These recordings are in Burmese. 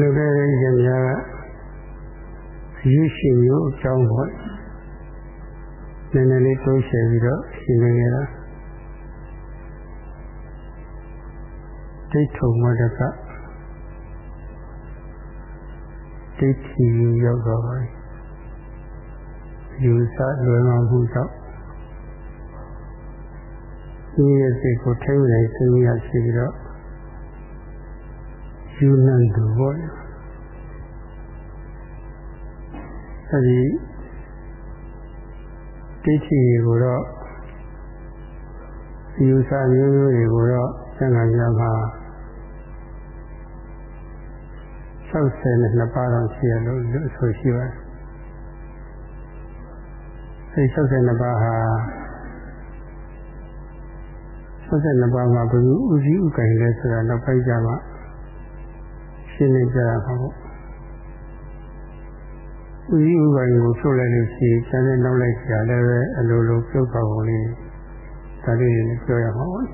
လူခဲ့တဲ့ရှင်များကအယူရှင်မျိုးအကြောင်းပေါ့နည်းနည်းလေးတိုးချဲ့ပြီးတော့ရှင်းနေရတာဒိဋ္ဌုံမတကဒိဋ္ဌိရောက်တော့ပါယူဆလွယ်မှာမှုကြောင့်ဒီရဲ့စိတ်ကိုထိမ့်နိုင်စဉ်းရရှိပြီးတော့ ယူနံသူပေါ့အဲဒီဒိဋ္ဌိကိုတော့ယူဆမျိုးမျိုးတွေကိုတော့သံဃာများမှာ62ပါးတော့ရှိရလို့ဆိုရှိပါတယ်အဲဒီ62ပါးဟာ62ပါးမှာဘယ်လိုဥစည်းဥက္ကဋ္ဌလဲဆိုတာတော့ပိုက်ကြမှာ ရှင်းနေကြတာပါပေါ့ဥစည်းဥက္ကဋ္ဌကိုထုတ်လိုက်လို့ရှိရင်ကျန်တဲ့နောက်လိုက်ကြလည်းပဲအလိုလိုပြုတ်ပါပုံလေးဒါလေးတွေပြောရမှာပေါ့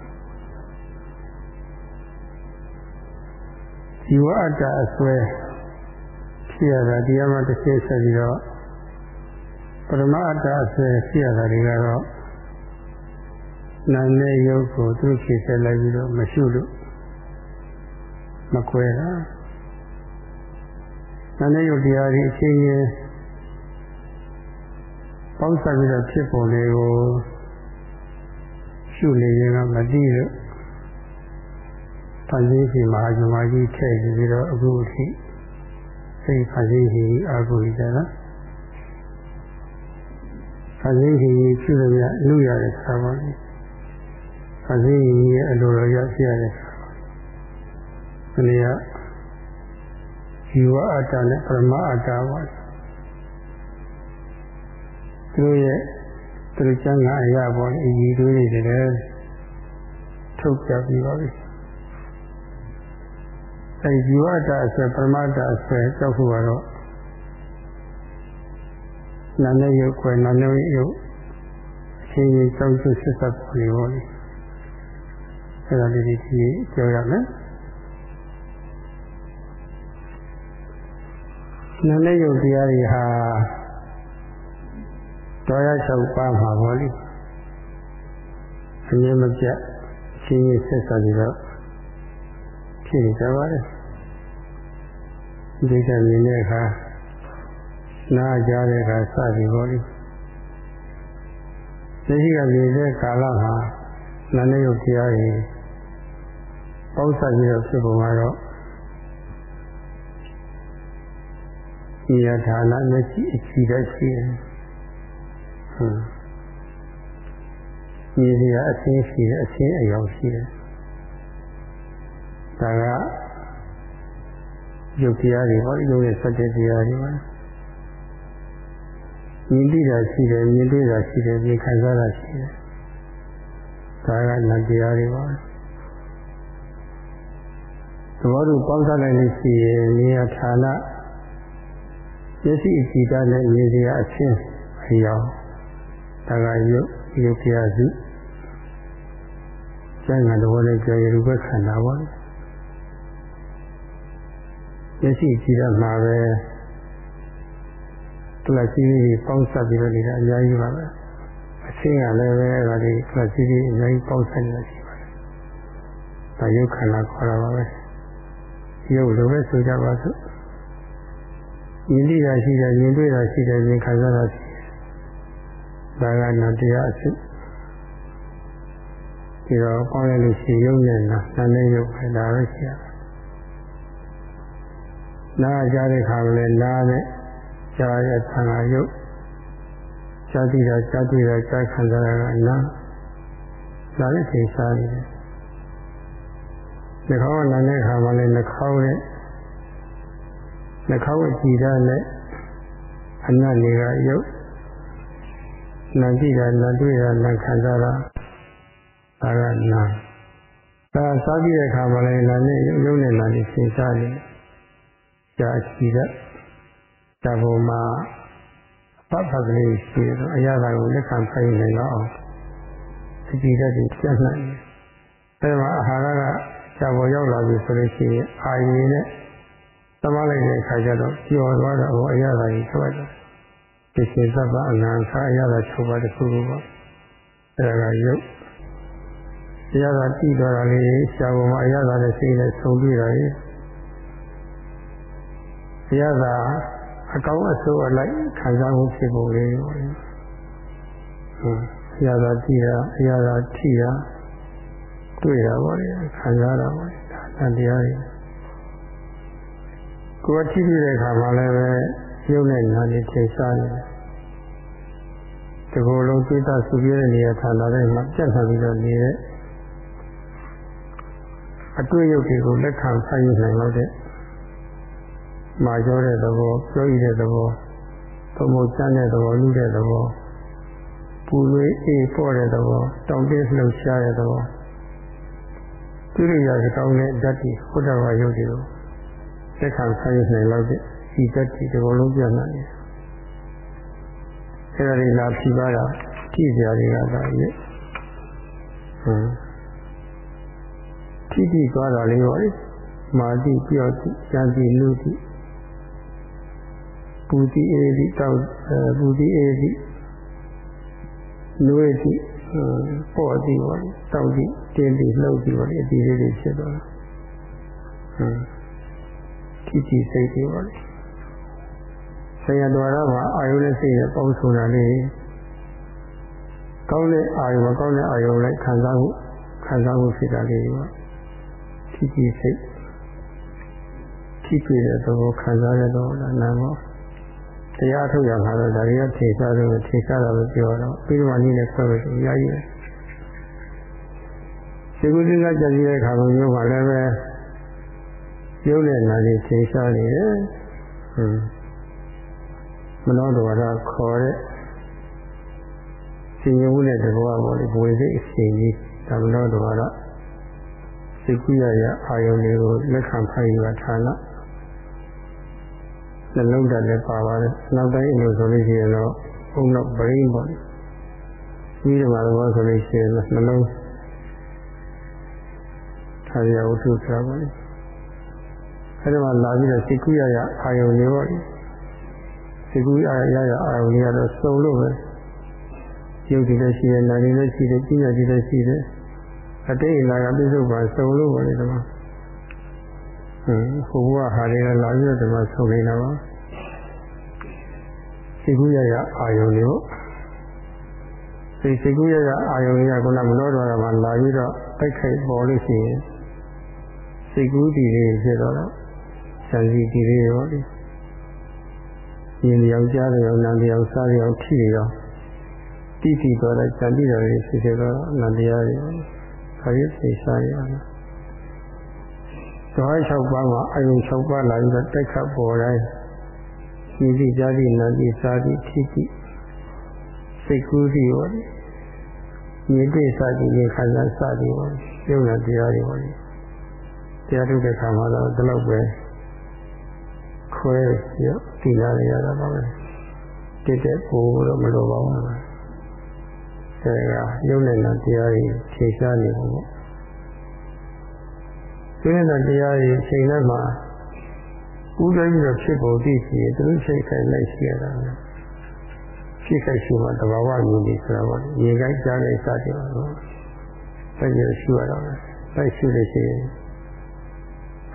ဇီဝအတ္တအစွဲဖြစ်ရတာတရားမှတစ်ချက်ဆက်ပြီးတော့ပရမအတ္တအစွဲဖြစ်ရတာတွေကတော့နာနဲ့ယုတ်ကိုသူဖြစ်ဆက်လိုက်ပြီးတော့မရှုလို့မကွဲတာ နာနဲ့ယုတ်တရားတွေအချင်းချင်းပေါင်းစပ်ပြီးတော့ဖြစ်ပုံလေးကိုရှုနေရင်ကမသိလို့ဖန်ဆင်းရှင်မဟာဇမကြီးထည့်ပြီးတော့အခုအထိစိတ်ဖန်ဆင်းရှင်အာဟုရကြတာဖန်ဆင်းရှင်ရှုရမြလူရတဲ့ဆာပါလေဖန်ဆင်းရှင်ရဲ့အလိုတော်ရရှိရတဲ့ဆာပါဒီနေ့က ဇီဝအတ္တနဲ့ပရမအတ္တပါသူရဲ့သူကျမ်းကအရာပေါ်အည်တွေးနေတယ်ထုတ်ပြပြီးပါပြီအဲဇီဝတ္တအဆွဲပရမတ္တအဆွဲကြောက်ဖို့ကတော့နာနဲ့ရုပ်ခွဲနာနဲ့ရုပ်အချင်းချင်းကြောက်ဆွဆက်ဆက်ပေါ်နေပါလိမ့်အဲဒါလေးဒီပြောရမယ် နာနဲ့ရုပ်တရားတွေဟာတော်ရချုပ်ပါမှာပေါ့လေအမြဲမပြတ်ချင်းချင်းဆက်ဆက်ပြီးတော့ဖြစ်နေကြပါတယ်ဒီကမြင်တဲ့အခါနားကြားတဲ့အခါစသည်ပေါ့လေသိရှိကမြင်တဲ့ကာလမှာနာနေရုပ်တရားကြီးပေါက်ဆက်ပြီးတော့ဖြစ်ပုံကတော့ ဒီရဌာနမျက်စိအကြည့်တတ်ရှိတယ်ဟုတ်မြင်စရာအသိရှိတယ်အသိအယောင်ရှိတယ်ဒါကယုတ်တရားတွေပေါ့ယုတ်ရဲ့စက်တဲ့တရားတွေပါမြင်သိတာရှိတယ်မြင်တွေ့တာရှိတယ်မြင်ခံစားတာရှိတယ်ဒါကနတရားတွေပါသဘောတူပေါင်းစားလိုက်လို့ရှိရင်နေရာဌာန မျက်စိအကြည့်တာနဲ့မြင်စရာအချင်းအယောင်ဒါကယုတ်ယုတ်တရားစုကျန်တဲ့ဘောနဲ့ကြောရူပခန္ဓာပါမျက်စိကြည့်ရမှာပဲကလစီကြီးပေါင်းစပ်ပြီးတော့နေတာအများကြီးပါပဲအချင်းကလည်းပဲဒါဒီကလစီကြီးအများကြီးပေါင်းစပ်နေတာရှိပါတယ်ဒါယုတ်ခန္ဓာခေါ်တာပါပဲယုတ်လိုပဲဆိုကြပါစို့ မြင်သိတာရှိတယ်မြင်တွေ့တာရှိတယ်မြင်ခံစားတာရှိတယ်ဒါကနာတရားအစစ်ဒီတော့ပေါင်းရလို့ရှိရုပ်နဲ့နာနာနဲ့ရုပ်ပဲဒါပဲရှိရနားကြားတဲ့ခါကလည်းနားနဲ့ကြားရဲ့သံဃာယုတ်ကြားသိတာကြားတွေ့တာကြားခံစားတာကနားနားနဲ့သိစားနေတယ်နှာခေါင်းကနားတဲ့ခါမှလည်းနှာခေါင်းနဲ့ နှာခေါင်းအကြည့်တာနဲ့အနတ်တွေကယုတ်နာကြည့်တာနာတွေ့တာနာခံစားတာဒါကနာဒါစားကြည့်တဲ့အခါမှာလည်းနာနဲ့ရုပ်နဲ့နာနဲ့သင်စားနေကြာရှိတဲ့ဒါပုံမှာဖတ်ဖတ်ကလေးရှိတော့အရာကိုလက်ခံဖိုင်နေတော့အောင်အကြည့်တဲ့ပြတ်နိုင်တယ်အဲမှာအာဟာရကဇာပေါ်ရောက်လာပြီဆိုလို့ရှိရင်အာရီနဲ့ သမလိုက်တဲ့အခါကျတော့ကျော်သွားတော့အရသာကြီးထွက်တယ်ဒီစေသဗ္ဗအနန္ခအရသာ၆ပါးတစ်ခုခုပေါ့အဲဒါကယုတ်အရသာတည်သွားတာလေးရှားပေါ်မှာအရသာနဲ့စိတ်နဲ့ဆုံတွေ့တာလေအရသာအကောင်းအဆိုးအလိုက်ခံစားမှုဖြစ်ပုံလေးပေါ့လေအရသာတည်တာအရသာထိတာတွေ့တာပေါ့လေခံစားတာပေါ့လေဒါတရားတွေ ကိုယ်ထိပြီးတဲ့အခါမှာလည်းပဲရုပ်နဲ့နာနေထင်ရှားနေတယ်ဒီလိုလုံးသိတာစုပြည့်တဲ့နေရာဌာနတွေမှာပြတ်ထားပြီးတော့နေတဲ့အတွေ့အကြုံတွေကိုလက်ခံဆိုင်ယူနိုင်လို့တဲ့မာကျောတဲ့သဘောပြောရတဲ့သဘောသုံးဖို့စမ်းတဲ့သဘောလူတဲ့သဘောပူလွေးအေးပေါ်တဲ့သဘောတောင်းတင်းလှုပ်ရှားတဲ့သဘောသူရိယာစကောင်းတဲ့ဓာတ်တွေဘုဒ္ဓဘာသာယုတ်တွေကို သက်ခံဆိုင်ယူနိုင်လို့တဲ့ဒီဓာတ်တွေဒီလိုလုံးပြနိုင်တယ်အဲဒါတွေလာဖြီးပါတာကြည့်ကြရတွေကသာရဲ့ဟမ်ထိတိသွားတာလေးပါလေမာတိပြောတိဉာဏ်တိလူတိပူတိအေတိတောက်ပူတိအေတိလူအေတိပေါ့တိပါလေတောက်တိတင်းတိလှုပ်တိပါလေအတီလေးတွေဖြစ်သွားတာဟမ် ထိတိစိတ်တွေပါလေဆရာတော်ရမှာအာယုနဲ့စိတ်နဲ့ပေါင်းဆိုတာလေးကောင်းတဲ့အာယုမကောင်းတဲ့အာယုလိုက်ခံစားမှုခံစားမှုဖြစ်တာလေးပါထိကြည့်စိတ်ထိကြည့်တဲ့သဘောခံစားရတော့နာမောတရားထုတ်ရမှာတော့ဒါတွေကထေစားလို့ထေစားတာပဲပြောတော့ပြီးတော့နည်းနဲ့ဆက်လို့အများကြီးပဲဒီကုသကကြည့်တဲ့အခါမျိုးမှာလည်းပဲ ရုပ်နဲ့နာနေထေစားနေတယ်ဟွန်းမနောတော်ရခေါ်တဲ့ရှင်ရုံးနဲ့တဘောပေါ်လေဘဝစိတ်အရှင်ကြီးသမနောတော်ရစိတ်ကူးရရအာယုန်တွေကိုလက်ခံဖိုင်ရဌာနနှလုံးတက်လည်းပါပါတယ်နောက်တိုင်းလို့ဆိုလို့ရှိရင်တော့ဘုံတော့ဗရင်းပေါ့ပြီးတော့တော့ဆိုလို့ရှိရင်နှလုံးထားရဝတ္ထုဆိုတာပေါ့ အဲဒီမှာလာပြီးတော့စိတ်ကူးရရအာယုန်တွေပေါ့စိတ်ကူးရရရအာယုန်တွေကတော့စုံလို့ပဲရုပ်တွေလည်းရှိတယ်နာတွေလည်းရှိတယ်ပညာတွေလည်းရှိတယ်အတိတ်အနာကပြစ္ဆုတ်ပါစုံလို့ပါလေဒီမှာဟင်းဟိုဘဝဟာလေးလာပြီးတော့ဒီမှာဆုံနေတာပါစိတ်ကူးရရအာယုံတွေပေါ့စိတ်စိတ်ကူးရရအာယုံတွေကခုနမလို့တော့မှာလာပြီးတော့တိုက်ခိုက်ပေါ်လို့ရှိရင်စိတ်ကူးတည်လေးဖြစ်တော့ ဆန်စီတည်လေးရောလေရင်ယောက်ျားတွေရောနံတရားစားတွေရောထိတွေရောတိတိတော့တဲ့စံတိတော်တွေဖြစ်ဖြစ်တော့နံတရားတွေခရီးသိစားရတယ်။ဇော၆ပါးမှာအယုံ၆ပါးလာပြီးတော့တိုက်ခတ်ပေါ်တိုင်းရှိသည့်ကြားသည့်နာသည့်စားသည့်ထိသည့်စိတ်ကူးသည့်ပေါ့။မြေတိစားသည့်ရေခန္ဓာစားသည့်ပေါ့။ယုံနာတရားတွေပေါ့။တရားထုတ်တဲ့ခါမှာတော့ဒီလောက်ပဲ ခွဲရတည်လာရတာပါပဲ။တက်တဲ့ကိုတော့မလိုပါဘူး။အဲကရုပ်နဲ့နာတရားတွေခြေရှားနေပုံပေါ့ဒီနဲ့တရားတွေချိန်နဲ့မှာဥဒ္ဒပြီးတော့ဖြစ်ပေါ်သိစီသူတို့ချိန်ခိုင်လိုက်ရှိရတာဖြစ်ခိုင်ရှိမှတဘာဝမျိုးတွေဆိုတာပေါ့ရေကိုက်ကြားလိုက်စတယ်ပေါ့ဆက်ရရှိရတော့တိုက်ရှိလို့ရှိရင်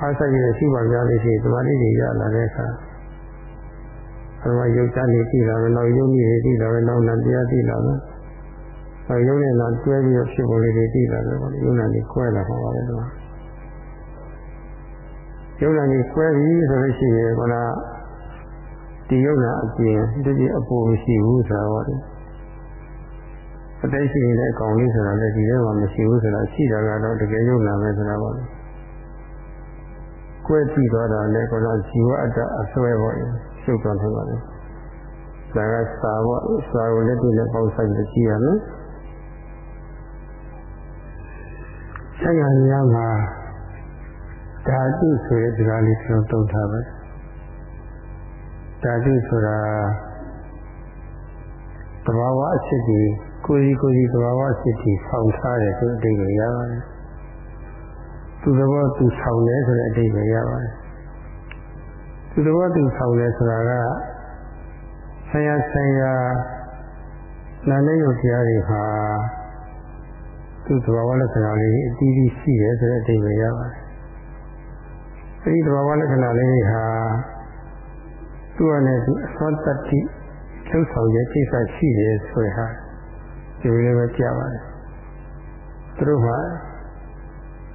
အားဆက်ရရှိပါကြလို့ရှိရင်ဒီမှာလေးတွေရလာတဲ့အခါအဲမှာယုတ်ချနေပြီလားနောက်ယုတ်ကြီးတွေပြီလားနောက်နတရားပြီလားအဲရုပ်နဲ့လာတွဲပြီးတော့ဖြစ်ပေါ်လေးတွေသိလာတယ်ပေါ့ရုပ်နဲ့ကြီးကွဲလာပါပါလေတော့ရုပ်နဲ့ကြီးကွဲပြီဆိုလို့ရှိရင်ကဒီရုပ်နဲ့အပြင်တတိအပေါ်မရှိဘူးဆိုတော့အတိတ်ရှိနေတဲ့အကောင်လေးဆိုတာလည်းဒီထဲမှာမရှိဘူးဆိုတာရှိတာကတော့တကယ်ရုပ်နာပဲဆိုတာပေါ့ကွဲ ကြည့်သွားတာလည်းကောဇီဝအတ္တအစွဲပေါ့ရှုပ်သွားတယ်ပါလေဒါကစာပေါ့စာကိုလက်တွေ့နဲ့ပေါင်းဆိုင်ကြည့်ရမယ်ဆက်ရများမှာဓာတုဆိုတဲ့ဒီကားလေးကျွန်တော်တုံးထားပဲဓာတုဆိုတာသဘာဝအဖြစ်ကြီးကိုယ်ကြီးကိုယ်ကြီးသဘာဝအဖြစ်ကြီးဆောင်ထားတယ်ဆိုတဲ့အဓိပ္ပာယ်ရပါတယ် သူသဘောသူဆောင်တယ်ဆိုတဲ့အဓိပ္ပာယ်ရပါတယ်သူတော်သူဆောင်လဲဆိုတာကဆရာဆရာနာနဲ့ယုတ်တရားတွေဟာသူ့သဘာဝလက္ခဏာလေးအတီးတီးရှိတယ်ဆိုတဲ့အဓိပ္ပာယ်ရပါတယ်။အဲဒီသဘာဝလက္ခဏာလေးဟာသူ့အနေနဲ့သူအသောတတ္တိချုပ်ဆောင်ရဲ့ကိစ္စရှိတယ်ဆိုရဟာဒီလိုပဲကြားပါတယ်။သူတို့မှာ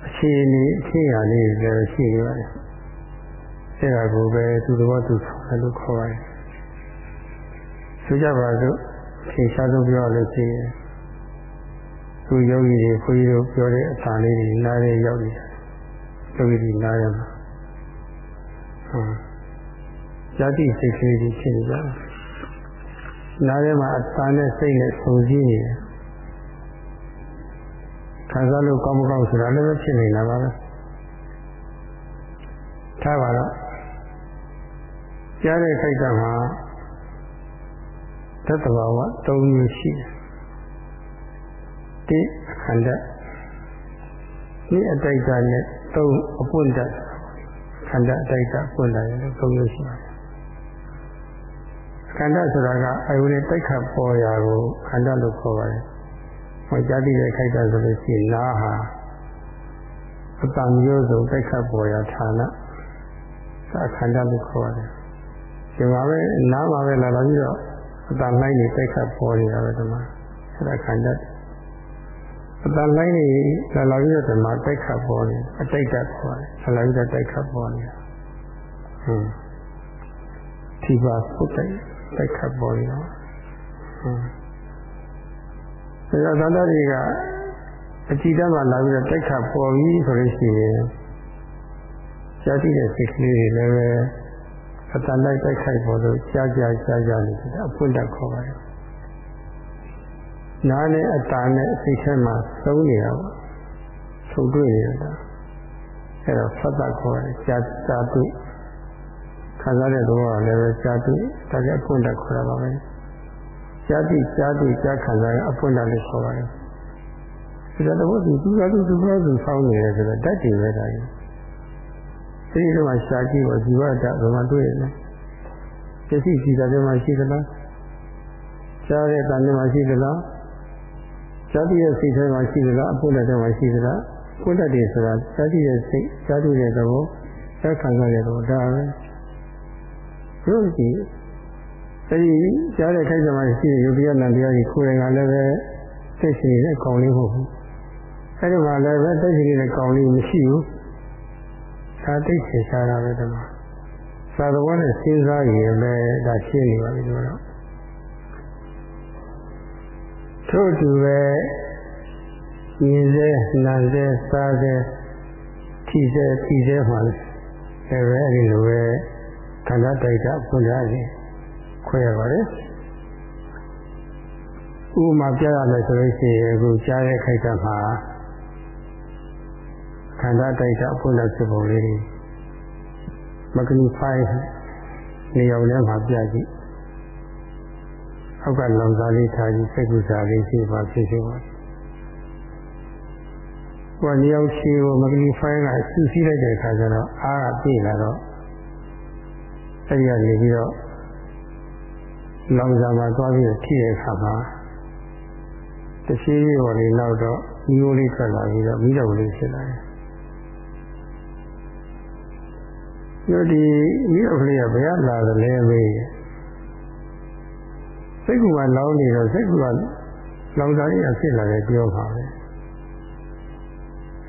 အခြေအနေအခြေအရာလေးတွေလည်းရှိနေပါတယ်။အဲဒါကိုပဲသူသဘောသူဆောင်တယ်လို့ခေါ်ပါတယ်။ဆိုကြပါစို့သင်ရှားဆုံးပြောလို့ရှိရင်သူယောဂီတွေခွေးတို့ပြောတဲ့အထာလေးတွေနားရဲရောက်နေတယ်ယောဂီတွေနားရမှာဟုတ်ဇာတိစိတ်ကလေးတွေဖြစ်နေကြတယ်နားရဲမှာအထာနဲ့စိတ်နဲ့ဆုံစည်းနေတယ် ခံစားလို့ကောင်းမကောင်းဆိုတာလည်းပဲဖြစ်နေတာပါပဲထားပါတော့ကြားတဲ့ခိုက်တာမှာသတ္တဝါက၃မျိုးရှိတယ်တိအခန္ဓာဒီအတိတ်ကနဲ့သုံးအပွင့်တခန္ဓာအတိတ်ကပွင့်တယ်လို့သုံးလို့ရှိပါတယ်ခန္ဓာဆိုတာကအယုန်နဲ့တိုက်ခတ်ပေါ်ရာကိုခန္ဓာလို့ခေါ်ပါတယ်။ ဟောကြားတိတဲ့ခိုက်တာဆိုလို့ရှိရင်နားဟာအတန်မျိုးစုံတိုက်ခတ်ပေါ်ရာဌာနသာခန္ဓာလို့ခေါ်ပါတယ်။ဒီမှာပဲနားမှာပဲလာလာပြီးတော့အတန်လိုက်နေတိုက်ခတ်ပေါ်နေတာပဲဒီမှာအဲဒါခန္ဓာအတန်လိုက်နေလာလာပြီးတော့ဒီမှာတိုက်ခတ်ပေါ်နေအတိတ်ကပေါ်နေလာလာပြီးတော့တိုက်ခတ်ပေါ်နေတာဟွန်းဒီပါပုတ်တိုက်တိုက်ခတ်ပေါ်နေတာဟွ န်းဒါသန္တာတွေကအကြည့်တမ်းမှလာပြီးတော့တိုက်ခတ်ပေါ်ပြီဆိုလို့ရှိရင်ဇာတိရဲ့စိတ်ကလေးတွေလည်းပဲအတန်လိုက်တိုက်ခိုက်ပေါ်လို့ကြားကြားကြားကြားနေတယ်အဖွင့်တတ်ခေါ်ပါတယ်နားနဲ့အတာနဲ့စိတ်ထဲမှာသုံးနေတာပေါ့ဆုံတွေ့နေတာအဲ့တော့ဖတ်တာခေါ်တယ်ကြားကြားတွေ့ခံစားတဲ့သဘောကလည်းပဲကြားတွေ့ဒါကြအဖွင့်တတ်ခေါ်တာပါပဲ ကြားသိကြားတွေ့ကြားခံစားရအဖွင့်တတ်လို့ခေါ်ပါတယ်ဒါတော့ဒီသူကသူသူကသူဆောင်းနေတယ်ဆိုတော့ဓာတ်တွေပဲဒါကြီးဒီလိုမှရှာကြည့်ဖို့ဇီဝတ္တဘယ်မှာတွေ့ရလဲပစ္စည်းစီတာတွေမှာရှိသလားရှားတဲ့တန်တွေမှာရှိသလားဇာတိရဲ့စိတ်ထဲမှာရှိသလားအဖို့လက်ထဲမှာရှိသလားကိုယ်လက်တွေဆိုတာဇာတိရဲ့စိတ်ဇာတိရဲ့သဘောသက်ခံရတဲ့သဘောဒါပဲတို့ကြည့် အဲဒီကြားတဲ့ခိုက်စမှာရှိတဲ့ယုတ်တရားနံတရားကြီးကိုယ်တိုင်ကလည်းပဲသိရှိနေတဲ့ကောင်းလေးမဟုတ်ဘူးအဲဒီမှာလည်းပဲသိရှိနေတဲ့ကောင်းလေးမရှိဘူးသာသိစေရှားတာပဲဒီမှာသာသဘောနဲ့စဉ်းစားရင်ပဲဒါရှင်းနေပါပြီလို့တော့ထို့တူပဲမြင်စေနာစေစားစေထိစေထိစေမှလည်းအဲပဲအဲဒီလိုပဲခန္ဓာတိုက်တာဖွင့်ထားခြင်း ခွဲရပါတယ်ဥပမာပြရမယ်ဆိုလို့ရှိရင်အခုကြားတဲ့ခိုက်တာမှာခန္ဓာတိုက်တာဖွင့်တဲ့ဖြစ်ပုံလေးမဂနီဖိုင်နေရာထဲမှာပြကြည့်အောက်ကလောင်စာလေးထားကြည့်စိတ်ကူစာလေးရှိပါဖြစ်ဖြစ်ပါဟိုနေရာရှိကိုမဂနီဖိုင်ကဆူဆီးလိုက်တဲ့အခါကျတော့အားကပြည့်လာတော့အဲဒီကနေပြီးတော့ လောင်စာမှာသွားပြီးထိတဲ့အခါမှာတရှိကြီးပေါ်လေးနောက်တော့မိမိုးလေးထွက်လာပြီးတော့မိတော့လေးဖြစ်လာတယ်ပြောဒီမိတော့ကလေးကဘယ်ကလာသလဲမေးစိတ်ကူကလောင်းနေတော့စိတ်ကူကလောင်စားရဖြစ်လာတယ်ပြောပါပဲ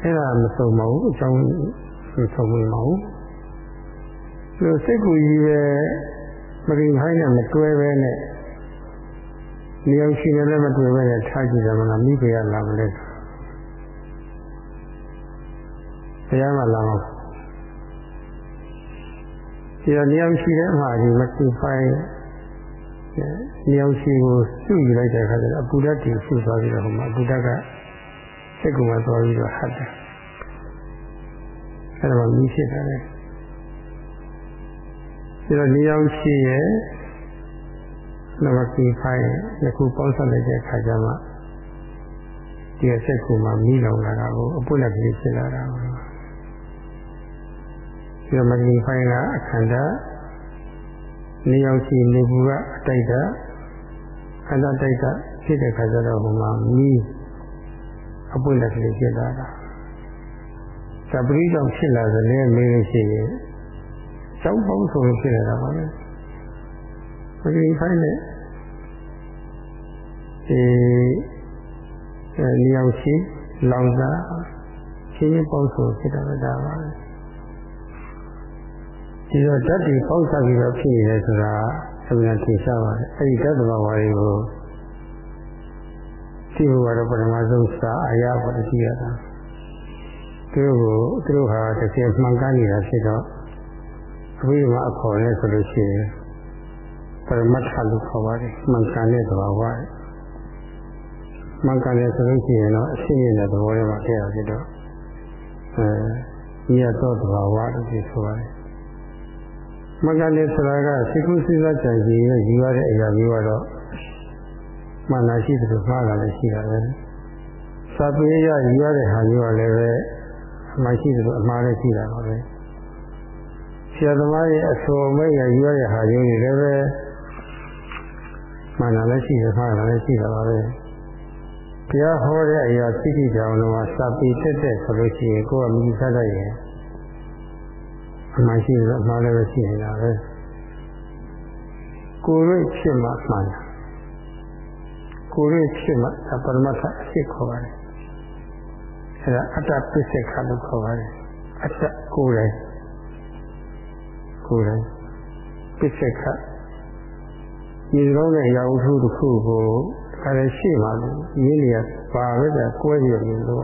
အဲ့ဒါမဆုံးပါဘူးအကြောင်းမဆုံးဘူးမဟုတ်ဘူးစိတ်ကူကြီးပဲ မကင်ခိုင်းနဲ့မတွဲပဲနဲ့နေအောင်ရှိနေလည်းမတွေ့ပဲနဲ့ထားကြည့်တယ်မလားမိဖေရလာမလဲဘုရားကလာမှာဒီတော့နေအောင်ရှိတဲ့အမှားဒီမကူဖိုင်းနေအောင်ရှိကိုစုယူလိုက်တဲ့အခါကျတော့အပူဓာတ်တွေစုသွားပြီးတော့ဟိုမှာအပူဓာတ်ကစိတ်ကူမှာသွားပြီးတော့ဟတ်တယ်အဲ့ဒါမှမိဖြစ်တယ် ဒီတော့နေအောင်ရှိရဲ့နမကီဖိုင်းယခုပေါင်းဆက်လိုက်တဲ့အခါကျမှဒီအဆက်ကူမှာမိလောင်လာတာကိုအပုတ်လက်ကလေးဖြစ်လာတာဒီမကီဖိုင်းကအခန္ဓာနေအောင်ရှိနေဘူးကအတိုက်တာခန္ဓာတိုက်တာဖြစ်တဲ့ခါကျတော့ဟိုမှာမီးအပွင့်လက်ကလေးဖြစ်လာတာသပရိကြောင့်ဖြစ်လာတယ်လည်းမေးလို့ရှိရင် ကျောင်းပေါင်းဆိုလို့ဖြစ်လာတာပါပဲပရိဖိုင်းနဲ့ဒီနေအောင်ရှိလောင်စာချင်းချင်းပေါင်းဆိုဖြစ်တာပဲဒါပါပဲဒီတော့ဓာတ်တွေပေါက်စားပြီးတော့ဖြစ်နေတယ်ဆိုတာအမှန်ထင်ရှားပါတယ်အဲဒီဓာတ်သဘာဝတွေကိုသိဖို့ကတော့ပထမဆုံးစာအရာပေါ်သိရတာသူတို့ကိုသူတို့ဟာတစ်ချက်မှန်ကန်နေတာဖြစ်တော့ အဘိဓမ္မာအခေါ်နဲ့ဆိုလို့ရှိရင်ပရမတ္ထလို့ခေါ်ပါတယ်မှန်ကန်တဲ့သဘာဝမှန်ကန်တယ်ဆိုလို့ရှိရင်တော့အရှင်းရတဲ့သဘောလေးမှာထည့်ရဖြစ်တော့အဲမြတ်သောသဘာဝလို့ပြောဆိုပါတယ်မကလည်းဆိုတာကစိတ်ကူးစဉ်းစားကြံကြည်ရယူရတဲ့အရာမျိုးကတော့မှန်တာရှိတယ်လို့မှားတာလည်းရှိတာပဲစာပေရယူရတဲ့ဟာမျိုးကလည်းပဲမရှိတယ်လို့အမှားလည်းရှိတာပါပဲ ဆရာသမားရဲ့အဆိုအမိတ်ရယူရတဲ့ဟာမျိုးတွေလည်းပဲမှန်တာလည်းရှိတယ်မှားတာလည်းရှိတာပါပဲတရားဟောတဲ့အရာသိသိကြောင်တော့စာပေတက်တဲ့ဆိုလို့ရှိရင်ကိုယ်ကမြည်စားတတ်ရင်အမှန်ရှိတယ်အမှားလည်းပဲရှိနေတာပဲကိုယ်ရဲ့ဖြစ်မှမှန်တာကိုယ်ရဲ့ဖြစ်မှပရမတ္ထအဖြစ်ခေါ်ပါတယ်အဲဒါအတ္တပစ္စေခလို့ခေါ်ပါတယ်အတ္တကိုယ်ရဲ့ ကိုယ်ရဲ့ပစ္စေခဒီကောင်းတဲ့ရာဟုထုတစ်ခုကိုအဲဒါရှိမှလို့ရင်းနေရပါပဲကကွဲပြီးနေလို့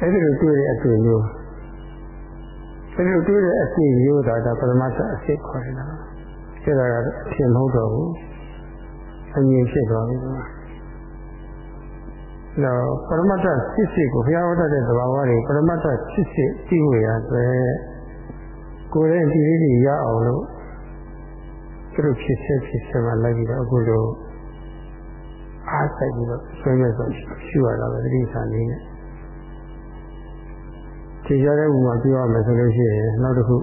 အဲဒီလိုတွေ့တဲ့အတွေ့မျိုးအဲဒီလိုတွေ့တဲ့အဖြစ်မျိုးဒါကပရမတ္ထအဖြစ်ခေါ်တယ်နော်အဲဒါကအဖြစ်မဟုတ်တော့ဘူးအမြင်ဖြစ်သွားပြီကွာတော့ပရမတ္ထစစ်စစ်ကိုဘုရားဟောတဲ့သဘာဝတွေပရမတ္ထစစ်စစ်သိဝေရအတွ က်ကိုယ်ရဲ့ဒီလေးတွေရအောင်လို့သူတို့ဖြစ်ဆက်ဖြစ်ဆက်မှလိုက်ပြီးတော့အခုလိုအားစိုက်ပြီးတော့ဆွေးနွေးဆိုရှိရတာပဲတိစ္ဆာနေနဲ့ခြေရတဲ့ဥမာပြောရမယ်ဆိုလို့ရှိရင်နောက်တစ်ခု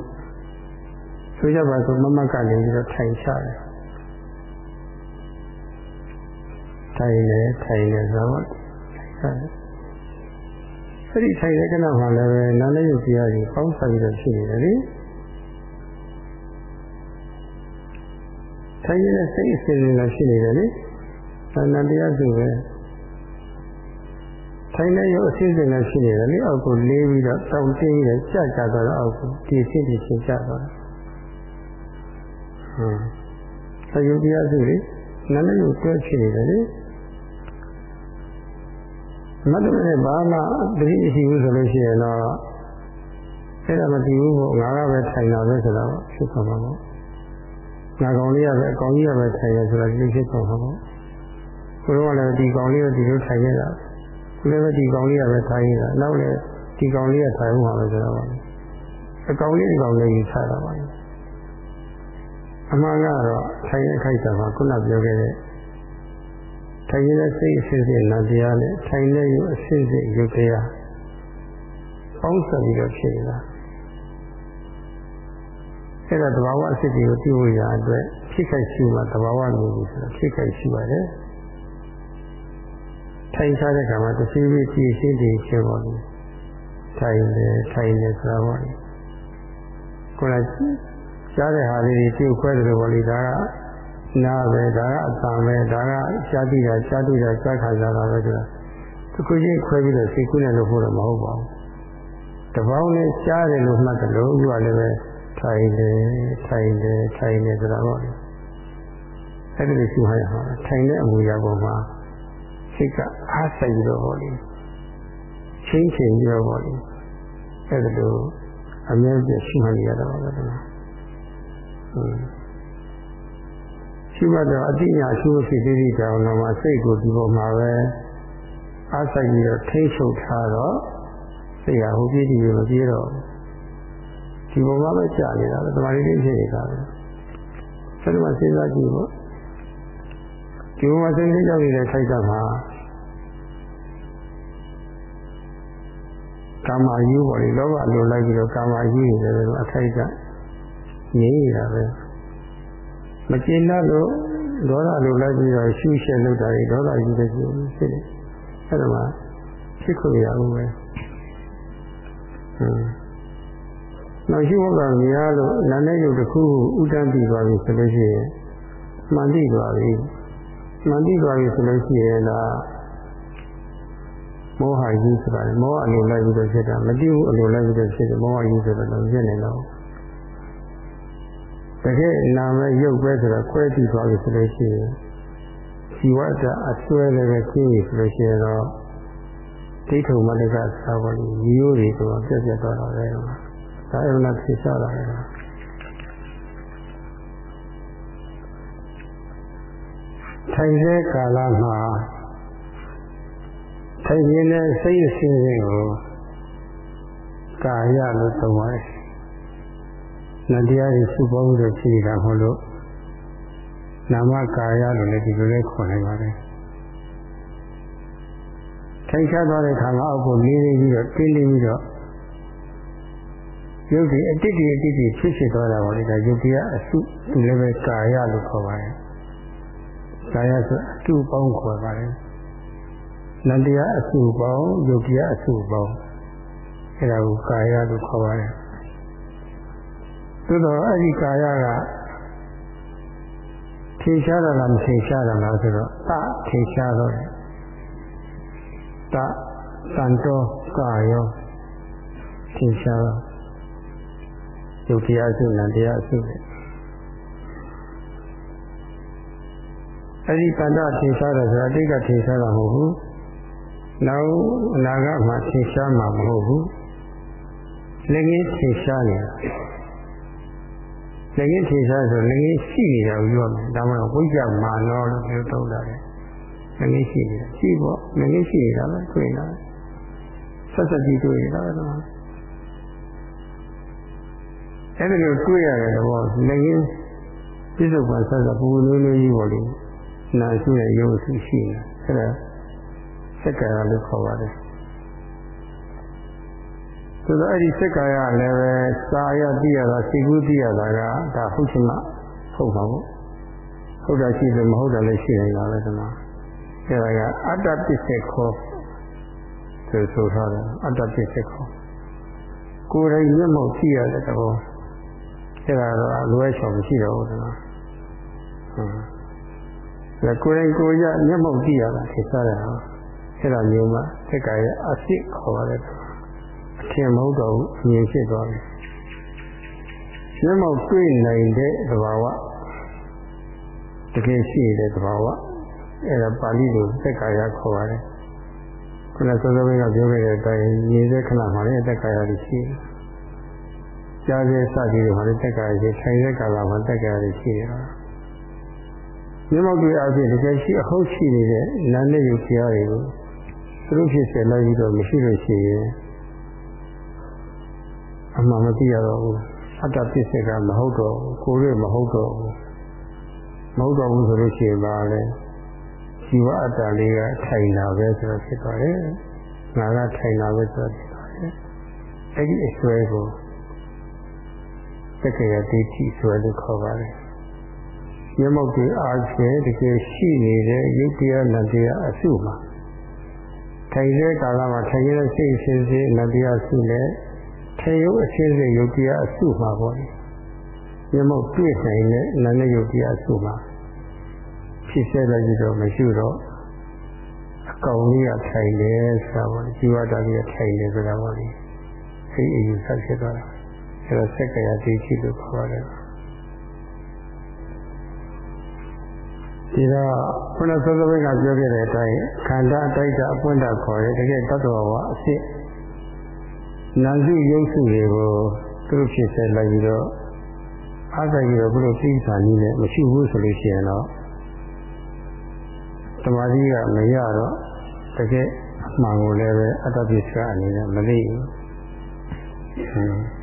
ဆိုကြပါစို့မမကနေပြီးတော့ထိုင်ချတယ်ထိုင်နေထိုင်နေဆိုတော့အဲ့ဒီထိုင်တဲ့ကနောက်မှာလည်းပဲနာလည်းရုပ်တရားကြီးပေါင်းစားပြီးတော့ရှိနေတယ်လေ ထိုင်နေတဲ့စိတ်အစဉ်လည်းရှိနေတယ်လေသာဏတရားစုပဲထိုင်တဲ့ရုပ်အစဉ်လည်းရှိနေတယ်လေအောက်ကိုလေးပြီးတော့တောင်းတင်းပြီးတော့ကြာကြာသွားတော့အောက်ကိုဒီစိတ်ကြီးရှင်းကြသွားတယ်ဟွန်းသယုတ်တရားစုလေနာလည်းရုပ်တွဲဖြစ်နေတယ်လေမတ်တမဲ့ဘာမှတတိရှိဘူးဆိုလို့ရှိရင်တော့အဲ့ဒါမတည်ဘူးပေါ့ငါကပဲထိုင်တာပဲဆိုတော့ဖြစ်သွားမှာပေါ့ ငါကောင်လေးကပဲအကောင်ကြီးကပဲထိုင်ရဆိုတော့ဒီဖြစ်သွားမှာပေါ့ကိုတော့လည်းဒီကောင်လေးကဒီလိုထိုင်နေတာကိုလည်းပဲဒီကောင်လေးကပဲထိုင်နေတာနောက်လည်းဒီကောင်လေးကထိုင်မှာပဲဆိုတော့အကောင်လေးဒီကောင်လေးကြီးထားတာပါအမှန်ကတော့ထိုင်ရခိုက်တာကခုနပြောခဲ့တဲ့ထိုင်နေတဲ့စိတ်အစစ်စစ်နာတရားနဲ့ထိုင်တဲ့ရုပ်အစစ်စစ်ရုပ်တရားပေါင်းစပ်ပြီးတော့ဖြစ်နေတာ အဲ့ဒါသဘာဝအစစ်တွေကိုသိဖို့ရအတွက်ဖြစ်ခိုက်ရှိမှသဘာဝမျိုးကိုဆိုတာဖြစ်ခိုက်ရှိပါတယ်ထိုင်စားတဲ့ခါမှာတစ်စီးပြီးကြည့်ရှင်းတယ်ရှင်းပါလို့ထိုင်တယ်ထိုင်တယ်ဆိုတာပေါ့ကိုယ်ကကြားတဲ့ဟာလေးတွေပြုတ်ခွဲတယ်လို့ပေါ့လေဒါကနားပဲဒါကအတန်ပဲဒါကရှားတိတာရှားတိတာရှားခါကြတာပဲဆိုတာဒီခုချင်းခွဲပြီးတော့စိတ်ကူးနေလို့ဖို့တော့မဟုတ်ပါဘူးတပေါင်းနဲ့ရှားတယ်လို့မှတ်တယ်လို့ဥပလည်းပဲ ထိုင်တယ်ထိုင်တယ်ထိုင်တယ်ဆိုတာပေါ့အဲ့ဒီလိုရှိမှရမှာထိုင်တဲ့အမူအရာပေါ်မှာစိတ်ကအားဆိုင်ပြီးတော့ပေါ့လေချင်းချင်းပြီးတော့ပေါ့လေအဲ့ဒါလိုအမြဲတမ်းရှိမှနေရတာပါပဲဒီမှာဟုတ်ရှိမှတော့အတိညာရှိဖို့ဖြစ်သေးတဲ့ကြောင့်တော့စိတ်ကိုဒီပေါ်မှာပဲအားဆိုင်ပြီးတော့ထိချုပ်ထားတော့စိတ်ဟာဟိုပြေးဒီလိုမပြေးတော့ ဒီပေါ်မှာပဲကြာနေတာပဲတမာရီလေးဖြစ်နေတာပဲဆက်လို့စဉ်းစားကြည့်ပေါ့ဒီပေါ်မှာစဉ်းစားကြည့်တဲ့ထိုက်တာမှာကာမယူပေါ့လေလောဘလိုလိုက်ပြီးတော့ကာမယူနေတယ်လို့အထိုက်ကငြိမ်းရတာပဲမကျေနပ်လို့ဒေါသလိုလိုက်ပြီးတော့ရှုရှက်လုပ်တာတွေဒေါသကြီးတဲ့ကြီးဖြစ်တယ်အဲ့ဒါမှဖြစ်ခွင့်ရဘူးပဲဟမ် နောက်ရှိဖို့ကများလို့နာနဲ့ရုပ်တစ်ခုဥဒ္ဒတိသွားပြီဆိုလို့ရှိရင်မှန်တိသွားပြီမှန်တိသွားပြီဆိုလို့ရှိရင်တော့မောဟကြီးဆိုတာမောဟအလိုလိုက်ပြီးတော့ဖြစ်တာမတိဘူးအလိုလိုက်ပြီးတော့ဖြစ်တယ်မောဟကြီးဆိုတော့လည်းဖြစ်နေတော့တကယ်နာမရုပ်ပဲဆိုတော့ခွဲကြည့်သွားပြီဆိုလို့ရှိရင်ဇီဝတအဆွဲလည်းပဲကျင်းပြီဆိုလို့ရှိရင်တော့ဒိဋ္ဌုမတ္တကသာဝတိရိုးတွေကိုပြတ်ပြတ်သွားတာပဲ ဒါအဲ့ဒါဖြစ်ရှားလာတယ်ထိုင်တဲ့ကာလမှာထိုင်နေတဲ့စိတ်အစဉ်စဉ်ကိုကာယလို့သုံးပါတယ်နတရားတွေစုပေါင်းပြီးဖြစ်နေတာမဟုတ်လို့နာမကာယလို့လည်းဒီလိုလေးခေါ်နိုင်ပါတယ်ထိုင်ချသွားတဲ့ခါမှာအောက်ကိုလေးလေးပြီးတော့တင်းတင်းပြီးတော့ ရုပ်ဒီအတိတ်ဒီအတိတ်ဒီဖြစ်ဖြစ်သွားတာပါလေဒါရုပ်တရားအစုသူလည်းပဲကာယလို့ခေါ်ပါတယ်ကာယဆိုအတုပေါင်းခေါ်ပါတယ်နတရားအစုပေါင်းရုပ်တရားအစုပေါင်းအဲဒါကိုကာယလို့ခေါ်ပါတယ်သို့တော့အဲ့ဒီကာယကထင်ရှားတာလားမထင်ရှားတာလားဆိုတော့တထင်ရှားတော့တယ်တတန်တော်ကာယောထင်ရှားတော့ ယုတ်တရားစုနံတရားအစုပဲအဲ့ဒီတန်တော်ထင်ရှားတယ်ဆိုတာအတိတ်ကထင်ရှားတာမဟုတ်ဘူးနောက်အနာဂတ်မှာထင်ရှားမှာမဟုတ်ဘူးလည်းငင်းထင်ရှားနေတာလည်းငင်းထင်ရှားဆိုလည်းငင်းရှိနေတာကိုပြောမယ်ဒါမှမဟုတ်ဝိကြမာနောလို့ပြောတော့တာလေလည်းငင်းရှိနေတာရှိပေါ့လည်းငင်းရှိနေတာပဲတွေ့နေတာဆက်ဆက်ကြည့်တွေ့နေတာပဲတော့ အဲ့ဒါကိုတွေ့ရတယ်တော့လည်းငင်းပြစ္ဆုတ်ပါဆက်ဆက်ပူလို့လို့ကြီးပေါ့လေနာရှိတဲ့ရုပ်စုရှိနေတာအဲ့ဒါစက္ကာယလို့ခေါ်ပါတယ်ဆိုတော့အဲ့ဒီစက္ကာယလည်းပဲစာရသိရတာစိတ်ကူးသိရတာကဒါဟုတ်ချင်မှဟုတ်ပါဘူးဟုတ်တာရှိတယ်မဟုတ်တာလည်းရှိနေတာပဲဒီမှာအဲ့ဒါကအတ္တပစ္စေခောဆိုဆိုထားတယ်အတ္တပစ္စေခောကိုယ်တိုင်မျက်မှောက်ကြည့်ရတဲ့သဘော အဲ့ဒါတော့လွဲချော်မရှိတော့ဘူးဒီမှာဟုတ်ဒါကိုယ်တိုင်ကိုယ်ရမျက်မှောက်ကြည့်ရတာသိစားတယ်ဟုတ်အဲ့ဒါမျိုးမှသက္ကာရဲ့အစစ်ခေါ်ရတယ်အထင်မဟုတ်တော့ဘူးမြင်ဖြစ်သွားတယ်မျက်မှောက်တွေ့နိုင်တဲ့သဘာဝတကယ်ရှိတဲ့သဘာဝအဲ့ဒါပါဠိလိုသက္ကာယခေါ်ရတယ်ခုနစောစောကပြောခဲ့တဲ့အတိုင်းမြင်တဲ့ခဏမှာလည်းသက္ကာယရှိတယ် ကြားတဲ့စသည်တွေမှာလည်းသက္ကာယရှိဆိုင်တဲ့ကာလမှာသက္ကာယရှိတယ်မျက်မှောက်တွေ့အဖြစ်တကယ်ရှိအဟုတ်ရှိနေတဲ့နာနဲ့ယုတ်တရားတွေကိုသူတို့ဖြစ်စေလိုက်ပြီးတော့မရှိလို့ရှိရင်အမှန်မသိရတော့ဘူးအတ္တပစ္စကမဟုတ်တော့ဘူးကိုယ်ရဲ့မဟုတ်တော့ဘူးမဟုတ်တော့ဘူးဆိုလို့ရှိရင်ပါလေဇီဝအတ္တလေးကထိုင်တာပဲဆိုတော့ဖြစ်သွားတယ်ငါကထိုင်တာပဲဆိုတော့ဖြစ်သွားတယ်အဲ့ဒီအစွဲကို တက္ကရာဒိဋ္ဌိဆွဲလို့ခေါ်ပါတယ်မျက်မှောက်တွေအားဖြင့်တကယ်ရှိနေတဲ့ယုတ်တရားနတရားအစုမှာထိုင်တဲ့ကာလမှာထိုင်ရတဲ့စိတ်အစဉ်စဉ်နတရားစုနဲ့ထေယုတ်အစဉ်စဉ်ယုတ်တရားအစုမှာပေါ့လေမျက်မှောက်တွေ့နိုင်တဲ့နာနဲ့ယုတ်တရားအစုမှာဖြစ်စေလိုက်ပြီးတော့မရှိတော့အကောင်ကြီးကထိုင်တယ်ဆိုတာပေါ့လေဇီဝတာကြီးကထိုင်တယ်ဆိုတာပေါ့လေအဲဒီအယူဆဖြစ်သွားတာ အဲတော့စက်ကရဒိဋ္ဌိလို့ခေါ်တယ်ဒီတော့ခုနစောစောကပြောခဲ့တဲ့အတိုင်းခန္ဓာအတိုက်တာအပွင့်တာခေါ်တယ်တကယ်တတ်တော်ဝအစ်စ်နာစုရုပ်စုတွေကိုသူတို့ဖြစ်ဆက်လိုက်ပြီးတော့အားဆိုင်ပြီးတော့ဘုလိုသိစာနည်းနဲ့မရှိဘူးဆိုလို့ရှိရင်တော့သမာဓိကမရတော့တကယ်အမှန်ကိုလည်းပဲအတ္တပစ္စကအနေနဲ့မသိဘူး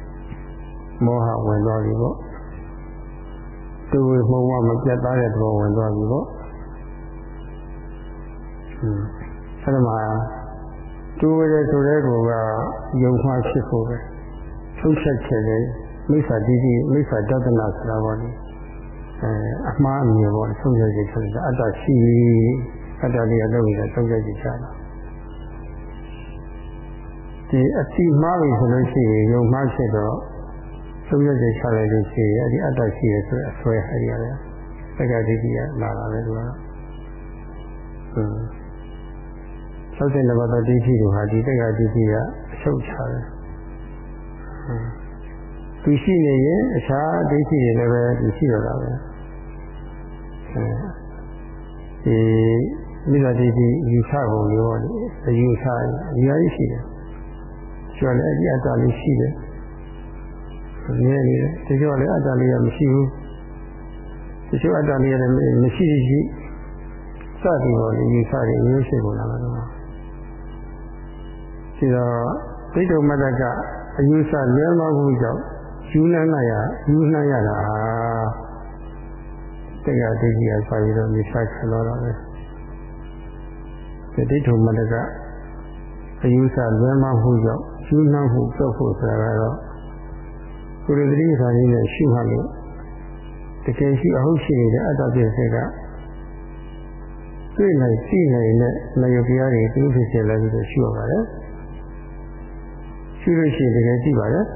မောဟဝင်သွားပြီပေါ့သူဝေမှုံမမပြတ်သားတဲ့သဘောဝင်သွားပြီပေါ့အဲဒါမှသူဝေတဲ့ဆိုတဲ့ကောကယုံမှဖြစ်ဖို့ပဲထုတ်ချက်ချက်လေးမိစ္ဆာတိတိမိစ္ဆာတဒနာဆိုတာပေါ့လေအဲအမှားအမြင်ပေါ့ဆုံးဖြတ်ချက်ဆိုတာအတ္တရှိအတ္တလေးအလုပ်နေတာဆုံးဖြတ်ချက်ချတာဒီအတိမှားပြီဆိုလို့ရှိရင်ယုံမှားဖြစ်တော့ ဆုံးဖြတ်ချက်ချလိုက်လို့ရှိရင်အဲ့ဒီအတ္တရှိရဆိုအဆွဲအဲ့ဒီရတယ်သက္ကတိတိကလာတာပဲသူကဟွန်းဆောက်တဲ့နဘာတတိတိတို့ဟာဒီသက္ကတိတိကအချုပ်ချတယ်ဟွန်းသူရှိနေရင်အခြားဒိဋ္ဌိတွေလည်းပဲသူရှိရတာပဲအဲဒီမိစ္ဆာဒိဋ္ဌိယူဆပုံမျိုးပေါ့လေအယူဆအများကြီးရှိတယ်ကျော်လည်းအကြအတလေးရှိတယ် မြဲနေတယ်တချို့လည်းအတ္တလေးကမရှိဘူးတချို့အတ္တလေးကလည်းမရှိရှိစသည်ပေါ်လေယူဆတယ်ရိုးရှိကုန်လာတယ်တော့ဒီတော့ဒိဋ္ဌုမတ္တကအယူဆလွဲမှားမှုကြောင့်ယူနှမ်းရယူနှမ်းရတာတရားဒိဋ္ဌိကဆိုပြီးတော့မြစ်ဆိုင်ခံတော့တာပဲဒိဋ္ဌုမတ္တကအယူဆလွဲမှားမှုကြောင့်ယူနှမ်းမှုပြတ်ဖို့ဆိုတာကတော့ ကိုယ်ရတိစာရင်းနဲ့ရှိမှလို့တကယ်ရှိအဟုတ်ရှိနေတဲ့အတ္တပြည့်စက်ကတွေ့နိုင်သိနိုင်တဲ့နေရတရားတွေသူဖြစ်စေလိုက်ပြီးတော့ရှိရပါတယ်ရှိလို့ရှိရင်တကယ်ကြည့်ပါရဲ့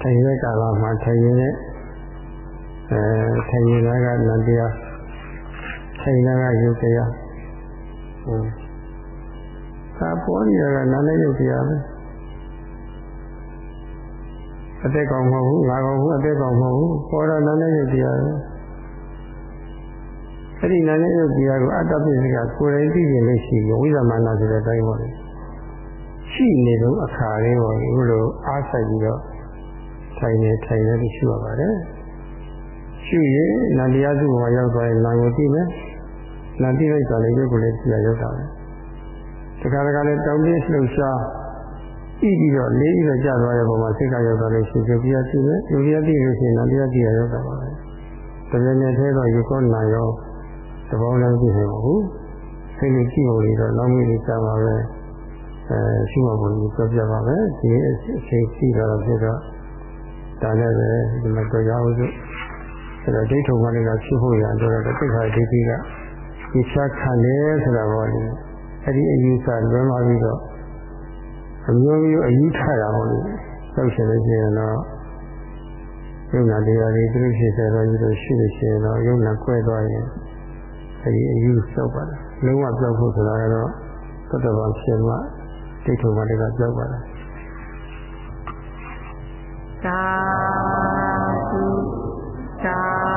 ထိုင်ရကာလမှာထိုင်ရတဲ့အဲထိုင်ရတာကနတရားထိုင်တာကယုတ်တရားဟုတ်သာပေါ်နေတာကနာနဲ့ယုတ်တရားပဲ အသက်ကောင်မဟုတ်ဘူးငါကောင်ဘူးအသက်ကောင်မဟုတ်ဘူးပေါ်တာနာနဲ့ယုတ်တရားပဲအဲ့ဒီနာနဲ့ယုတ်တရားကိုအတ္တပစ္စည်းကကိုယ်တိုင်သိနေလို့ရှိရင်ဝိသမနာဆိုတဲ့အတိုင်းပေါ့လေရှိနေတော့အခါလေးပေါ့လေဘုလိုအားဆိုင်ပြီးတော့ထိုင်နေထိုင်နေလို့ရှိရပါတယ်ရှိရင်နန္တရားစုမှာရောက်သွားရင်နာကိုသိမယ်နန္တိလိုက်တာလည်းရုပ်ကိုလည်းသိရရောက်တာပဲတခါတခါလည်းတောင်းတင်းလှုပ်ရှား ဤပြီးတော့လေးပြီးတော့ကြာသွားတဲ့ပုံမှာစိတ်ကရောက်သွားလို့ရှိရင်ပြပြသိမယ်ပြပြသိလို့ရှိရင်နန္တရားသိရရောက်တာပါပဲတကယ်နဲ့သေးတော့ယူကောနာရောသဘောလည်းသိနေပါဘူးစိတ်နဲ့ကြည့်ဖို့လေးတော့နောက်မိလေးကြာပါပဲအဲရှိမှဘုရားပြောပြပါမယ်ဒီအချိန်ရှိတော့ဖြစ်တော့ဒါလည်းပဲဒီမှာကြောက်ရအောင်စို့အဲတော့ဒိဋ္ဌုံမလေးကဖြစ်ဖို့ရတော့တိခါဒိဋ္ဌိကဒီချခံတယ်ဆိုတာပေါ့လေအဲ့ဒီအယူဆလွဲမှာပြီးတော့ အမျိုးမျိုးအယူထတာဟုတ်လို့လောက်ရှင်လို့ရှိရင်တော့ယုံနာတရားတွေသူတို့ရှိတယ်တော့ယူလို့ရှိလို့ရှိရင်တော့ယုံနာကွဲသွားရင်အဲဒီအယူဆောက်ပါလားလုံးဝပြောက်ဖို့ဆိုတာကတော့သတ္တဗံရှင်မဒိဋ္ဌိမတွေကပြောက်ပါလားသာသုသာ